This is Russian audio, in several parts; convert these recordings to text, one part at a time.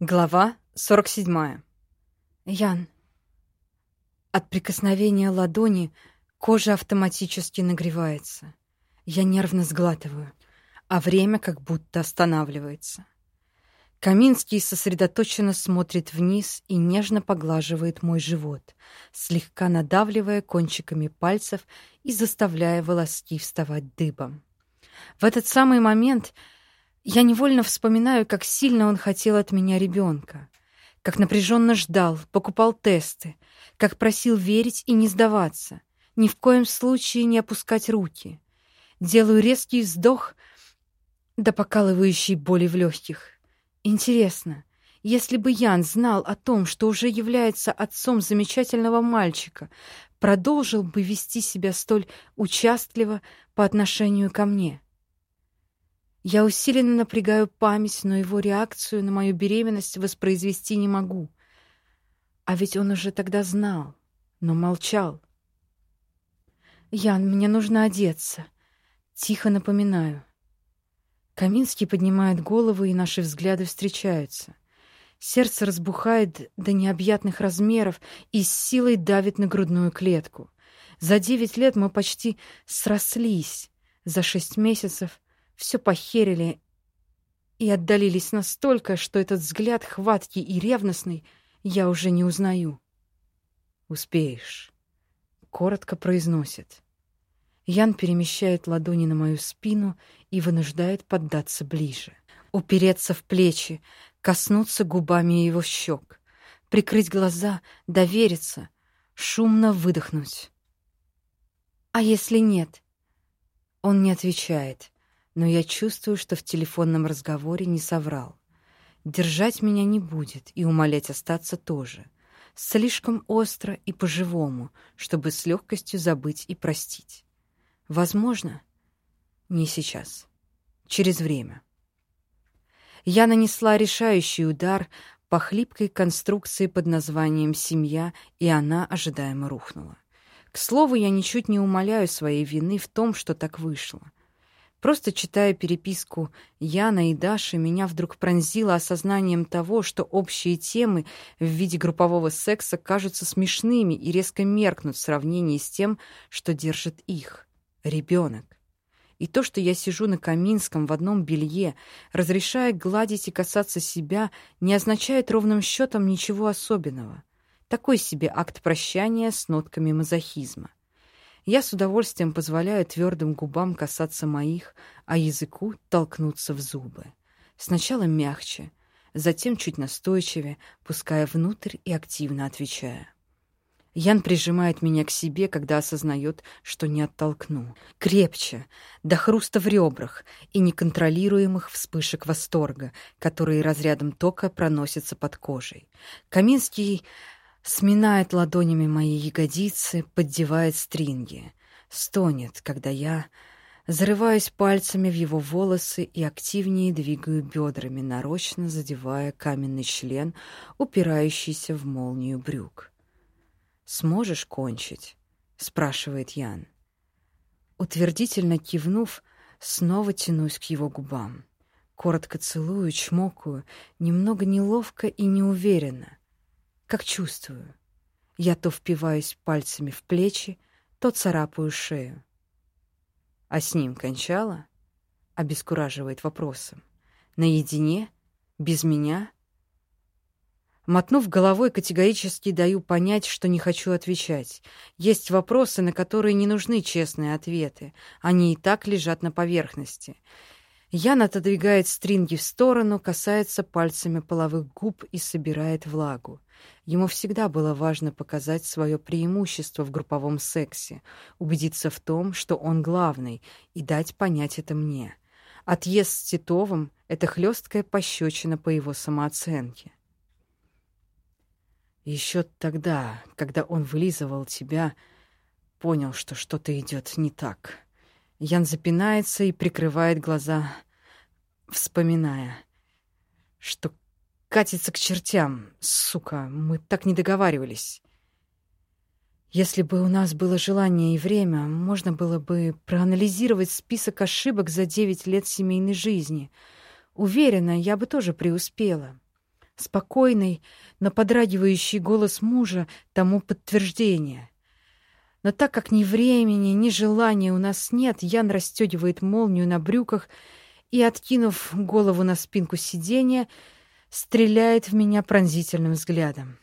Глава 47. Ян. От прикосновения ладони кожа автоматически нагревается. Я нервно сглатываю, а время как будто останавливается. Каминский сосредоточенно смотрит вниз и нежно поглаживает мой живот, слегка надавливая кончиками пальцев и заставляя волоски вставать дыбом. В этот самый момент я невольно вспоминаю, как сильно он хотел от меня ребенка, как напряженно ждал, покупал тесты, как просил верить и не сдаваться, ни в коем случае не опускать руки. Делаю резкий вздох до покалывающей боли в легких. Интересно, если бы Ян знал о том, что уже является отцом замечательного мальчика, продолжил бы вести себя столь участливо по отношению ко мне — я усиленно напрягаю память, но его реакцию на мою беременность воспроизвести не могу. А ведь он уже тогда знал, но молчал. «Ян, мне нужно одеться». Тихо напоминаю. Каминский поднимает голову, и наши взгляды встречаются. Сердце разбухает до необъятных размеров и с силой давит на грудную клетку. За девять лет мы почти срослись. За шесть месяцев все похерили и отдалились настолько, что этот взгляд хваткий и ревностный я уже не узнаю. «Успеешь», — коротко произносит. Ян перемещает ладони на мою спину и вынуждает поддаться ближе. Упереться в плечи, коснуться губами его щек, прикрыть глаза, довериться, шумно выдохнуть. «А если нет?» Он не отвечает, но я чувствую, что в телефонном разговоре не соврал. Держать меня не будет и умолять остаться тоже. Слишком остро и по-живому, чтобы с легкостью забыть и простить. Возможно, не сейчас. Через время. Я нанесла решающий удар по хлипкой конструкции под названием «семья», и она ожидаемо рухнула. К слову, я ничуть не умоляю своей вины в том, что так вышло. Просто читая переписку Яна и Даши, меня вдруг пронзило осознанием того, что общие темы в виде группового секса кажутся смешными и резко меркнут в сравнении с тем, что держит их — ребенок. И то, что я сижу на Каминском в одном белье, разрешая гладить и касаться себя, не означает ровным счетом ничего особенного. Такой себе акт прощания с нотками мазохизма. Я с удовольствием позволяю твердым губам касаться моих, а языку толкнуться в зубы. Сначала мягче, затем чуть настойчивее, пуская внутрь и активно отвечая. Ян прижимает меня к себе, когда осознает, что не оттолкну. Крепче, до хруста в ребрах и неконтролируемых вспышек восторга, которые разрядом тока проносятся под кожей. Каминский сминает ладонями мои ягодицы, поддевает стринги, стонет, когда я зарываюсь пальцами в его волосы и активнее двигаю бедрами, нарочно задевая каменный член, упирающийся в молнию брюк. «Сможешь кончить?» — спрашивает Ян. Утвердительно кивнув, снова тянусь к его губам. Коротко целую, чмокаю, немного неловко и неуверенно как чувствую. Я то впиваюсь пальцами в плечи, то царапаю шею. А с ним кончала? Обескураживает вопросом. Наедине? Без меня? Мотнув головой, категорически даю понять, что не хочу отвечать. Есть вопросы, на которые не нужны честные ответы. Они и так лежат на поверхности. Ян отодвигает стринги в сторону, касается пальцами половых губ и собирает влагу. Ему всегда было важно показать свое преимущество в групповом сексе, убедиться в том, что он главный, и дать понять это мне. Отъезд с Титовым — это хлесткая пощечина по его самооценке. Еще тогда, когда он вылизывал тебя, понял, что что-то идет не так. Ян запинается и прикрывает глаза, вспоминая, что катится к чертям. Сука, мы так не договаривались. Если бы у нас было желание и время, можно было бы проанализировать список ошибок за девять лет семейной жизни. Уверена, я бы тоже преуспела. Спокойный, но подрагивающий голос мужа тому подтверждение. Но так как ни времени, ни желания у нас нет, Ян расстегивает молнию на брюках и, откинув голову на спинку сиденья, стреляет в меня пронзительным взглядом.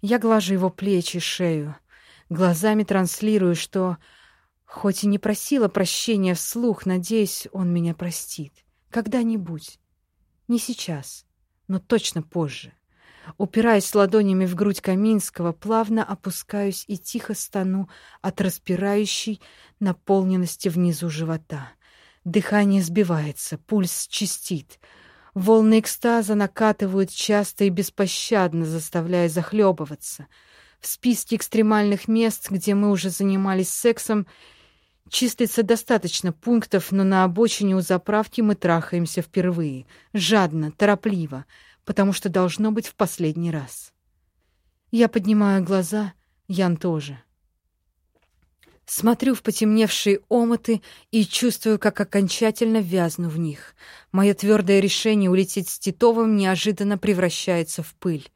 Я глажу его плечи, шею, глазами транслирую, что, хоть и не просила прощения вслух, надеюсь, он меня простит. Когда-нибудь. Не сейчас, но точно позже. Упираясь ладонями в грудь Каминского, плавно опускаюсь и тихо стану от распирающей наполненности внизу живота. Дыхание сбивается, пульс чистит. Волны экстаза накатывают часто и беспощадно, заставляя захлебываться. В списке экстремальных мест, где мы уже занимались сексом, числится достаточно пунктов, но на обочине у заправки мы трахаемся впервые. Жадно, торопливо, потому что должно быть в последний раз. Я поднимаю глаза, Ян тоже. Смотрю в потемневшие омыты и чувствую, как окончательно вязну в них. Мое твердое решение улететь с Титовым неожиданно превращается в пыль.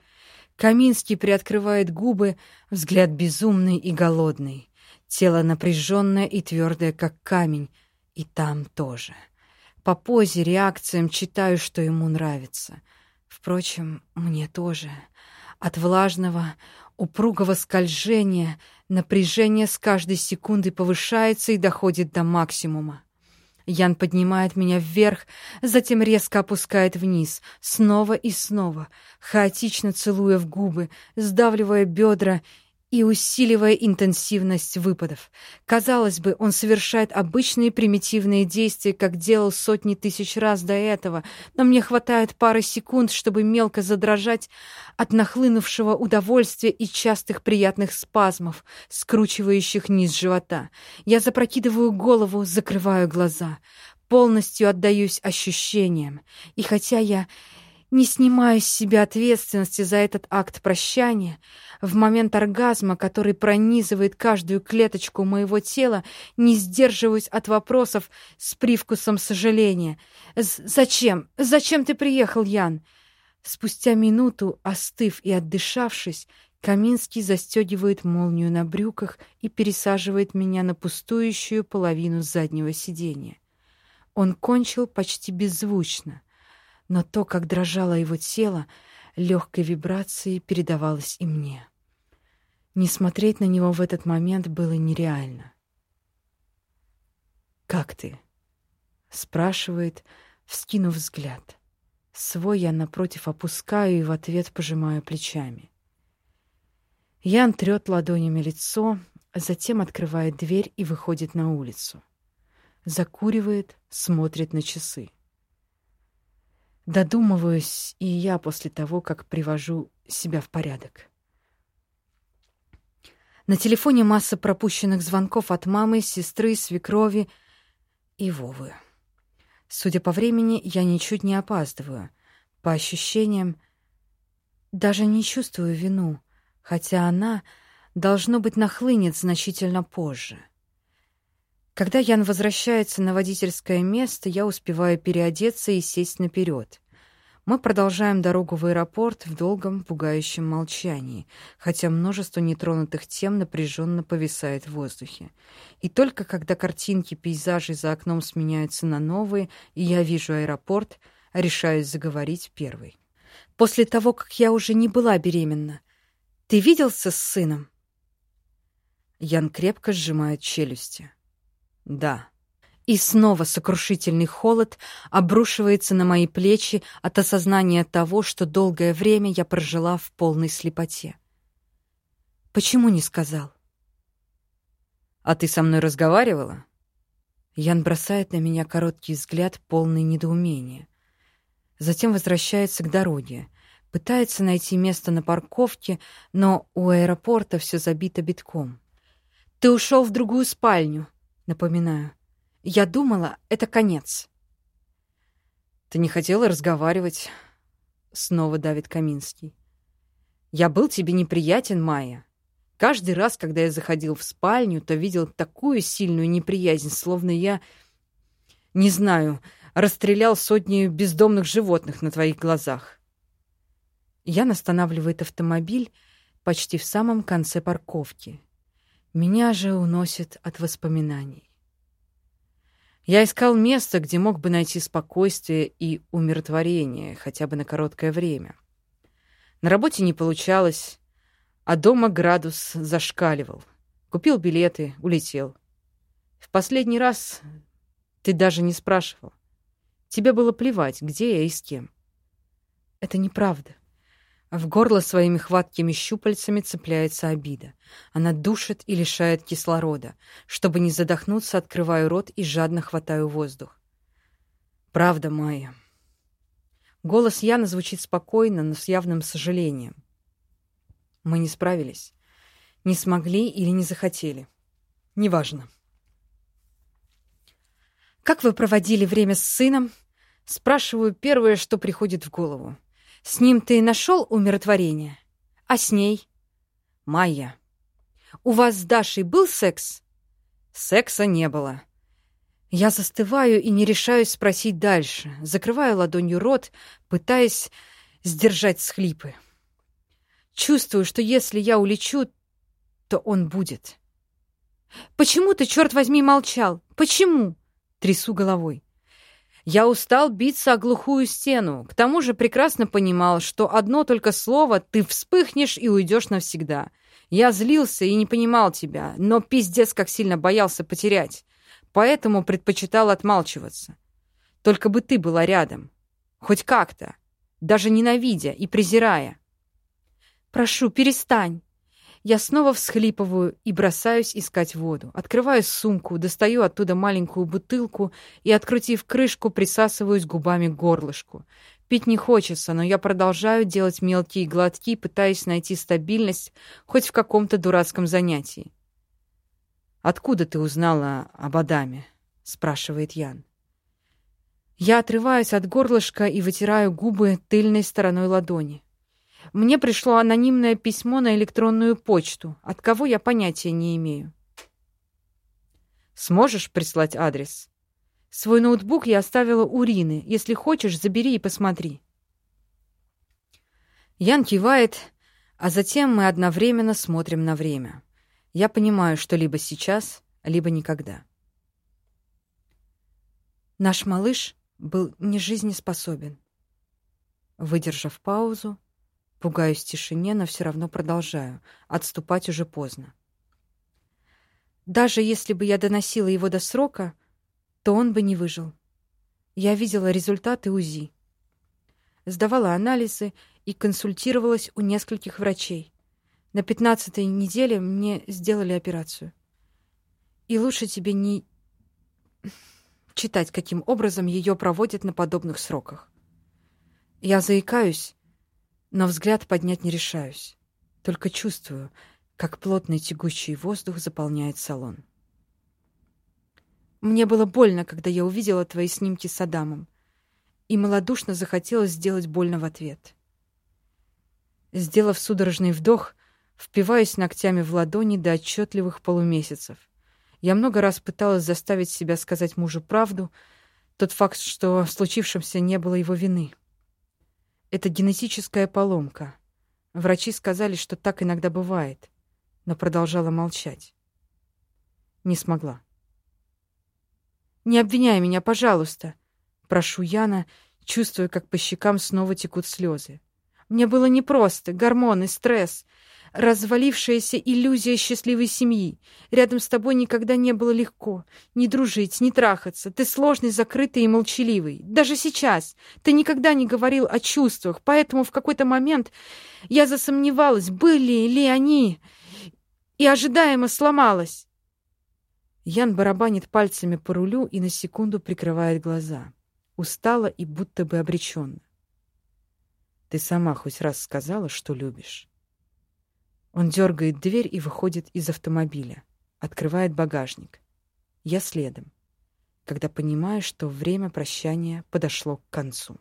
Каминский приоткрывает губы, взгляд безумный и голодный. Тело напряженное и твердое, как камень, и там тоже. По позе, реакциям читаю, что ему нравится. Впрочем, мне тоже. От влажного, упругого скольжения напряжение с каждой секундой повышается и доходит до максимума. Ян поднимает меня вверх, затем резко опускает вниз, снова и снова, хаотично целуя в губы, сдавливая бедра и усиливая интенсивность выпадов. Казалось бы, он совершает обычные примитивные действия, как делал сотни тысяч раз до этого, но мне хватает пары секунд, чтобы мелко задрожать от нахлынувшего удовольствия и частых приятных спазмов, скручивающих низ живота. Я запрокидываю голову, закрываю глаза, полностью отдаюсь ощущениям. И хотя я не снимаю с себя ответственности за этот акт прощания, в момент оргазма, который пронизывает каждую клеточку моего тела, не сдерживаюсь от вопросов с привкусом сожаления. «Зачем? Зачем ты приехал, Ян?» Спустя минуту, остыв и отдышавшись, Каминский застегивает молнию на брюках и пересаживает меня на пустующую половину заднего сиденья. Он кончил почти беззвучно но то, как дрожало его тело, легкой вибрацией передавалось и мне. Не смотреть на него в этот момент было нереально. «Как ты?» — спрашивает, вскинув взгляд. Свой я напротив опускаю и в ответ пожимаю плечами. Ян трёт ладонями лицо, затем открывает дверь и выходит на улицу. Закуривает, смотрит на часы. Додумываюсь и я после того, как привожу себя в порядок. На телефоне масса пропущенных звонков от мамы, сестры, свекрови и Вовы. Судя по времени, я ничуть не опаздываю. По ощущениям, даже не чувствую вину, хотя она, должно быть, нахлынет значительно позже. Когда Ян возвращается на водительское место, я успеваю переодеться и сесть наперед. Мы продолжаем дорогу в аэропорт в долгом, пугающем молчании, хотя множество нетронутых тем напряженно повисает в воздухе. И только когда картинки пейзажей за окном сменяются на новые, и я вижу аэропорт, решаюсь заговорить первой. После того, как я уже не была беременна, ты виделся с сыном? Ян крепко сжимает челюсти. Да. И снова сокрушительный холод обрушивается на мои плечи от осознания того, что долгое время я прожила в полной слепоте. Почему не сказал? А ты со мной разговаривала? Ян бросает на меня короткий взгляд, полный недоумения. Затем возвращается к дороге, пытается найти место на парковке, но у аэропорта все забито битком. Ты ушел в другую спальню, Напоминаю. Я думала, это конец. Ты не хотела разговаривать? Снова давит Каминский. Я был тебе неприятен, Майя. Каждый раз, когда я заходил в спальню, то видел такую сильную неприязнь, словно я, не знаю, расстрелял сотни бездомных животных на твоих глазах. Ян останавливает автомобиль почти в самом конце парковки. Меня же уносит от воспоминаний. Я искал место, где мог бы найти спокойствие и умиротворение, хотя бы на короткое время. На работе не получалось, а дома градус зашкаливал. Купил билеты, улетел. В последний раз ты даже не спрашивал. Тебе было плевать, где я и с кем. Это неправда. В горло своими хваткими щупальцами цепляется обида. Она душит и лишает кислорода. Чтобы не задохнуться, открываю рот и жадно хватаю воздух. Правда, Майя. Голос Яна звучит спокойно, но с явным сожалением. Мы не справились. Не смогли или не захотели. Неважно. «Как вы проводили время с сыном?» Спрашиваю первое, что приходит в голову. С ним ты нашел умиротворение? А с ней? Майя. У вас с Дашей был секс? Секса не было. Я застываю и не решаюсь спросить дальше. Закрываю ладонью рот, пытаясь сдержать схлипы. Чувствую, что если я улечу, то он будет. «Почему ты, черт возьми, молчал? Почему?» Трясу головой. Я устал биться о глухую стену. К тому же прекрасно понимал, что одно только слово ты вспыхнешь и уйдешь навсегда. Я злился и не понимал тебя, но пиздец как сильно боялся потерять. Поэтому предпочитал отмалчиваться. Только бы ты была рядом. Хоть как-то. Даже ненавидя и презирая. «Прошу, перестань!» Я снова всхлипываю и бросаюсь искать воду. Открываю сумку, достаю оттуда маленькую бутылку и, открутив крышку, присасываюсь губами к горлышку. Пить не хочется, но я продолжаю делать мелкие глотки, пытаясь найти стабильность хоть в каком-то дурацком занятии. «Откуда ты узнала об Адаме?» — спрашивает Ян. Я отрываюсь от горлышка и вытираю губы тыльной стороной ладони. Мне пришло анонимное письмо на электронную почту. От кого я понятия не имею. Сможешь прислать адрес? Свой ноутбук я оставила у Рины. Если хочешь, забери и посмотри. Ян кивает, а затем мы одновременно смотрим на время. Я понимаю, что либо сейчас, либо никогда. Наш малыш был не жизнеспособен. Выдержав паузу, Пугаюсь тишине, но все равно продолжаю. Отступать уже поздно. Даже если бы я доносила его до срока, то он бы не выжил. Я видела результаты УЗИ. Сдавала анализы и консультировалась у нескольких врачей. На пятнадцатой неделе мне сделали операцию. И лучше тебе не читать, каким образом ее проводят на подобных сроках. Я заикаюсь, но взгляд поднять не решаюсь. Только чувствую, как плотный тягучий воздух заполняет салон. Мне было больно, когда я увидела твои снимки с Адамом, и малодушно захотелось сделать больно в ответ. Сделав судорожный вдох, впиваюсь ногтями в ладони до отчетливых полумесяцев. Я много раз пыталась заставить себя сказать мужу правду, тот факт, что в случившемся не было его вины. Это генетическая поломка. Врачи сказали, что так иногда бывает, но продолжала молчать. Не смогла. «Не обвиняй меня, пожалуйста!» Прошу Яна, чувствуя, как по щекам снова текут слезы. «Мне было непросто, гормоны, стресс развалившаяся иллюзия счастливой семьи. Рядом с тобой никогда не было легко. Не дружить, не трахаться. Ты сложный, закрытый и молчаливый. Даже сейчас. Ты никогда не говорил о чувствах, поэтому в какой-то момент я засомневалась, были ли они, и ожидаемо сломалась. Ян барабанит пальцами по рулю и на секунду прикрывает глаза. Устала и будто бы обреченно. Ты сама хоть раз сказала, что любишь? Он дергает дверь и выходит из автомобиля. Открывает багажник. Я следом, когда понимаю, что время прощания подошло к концу.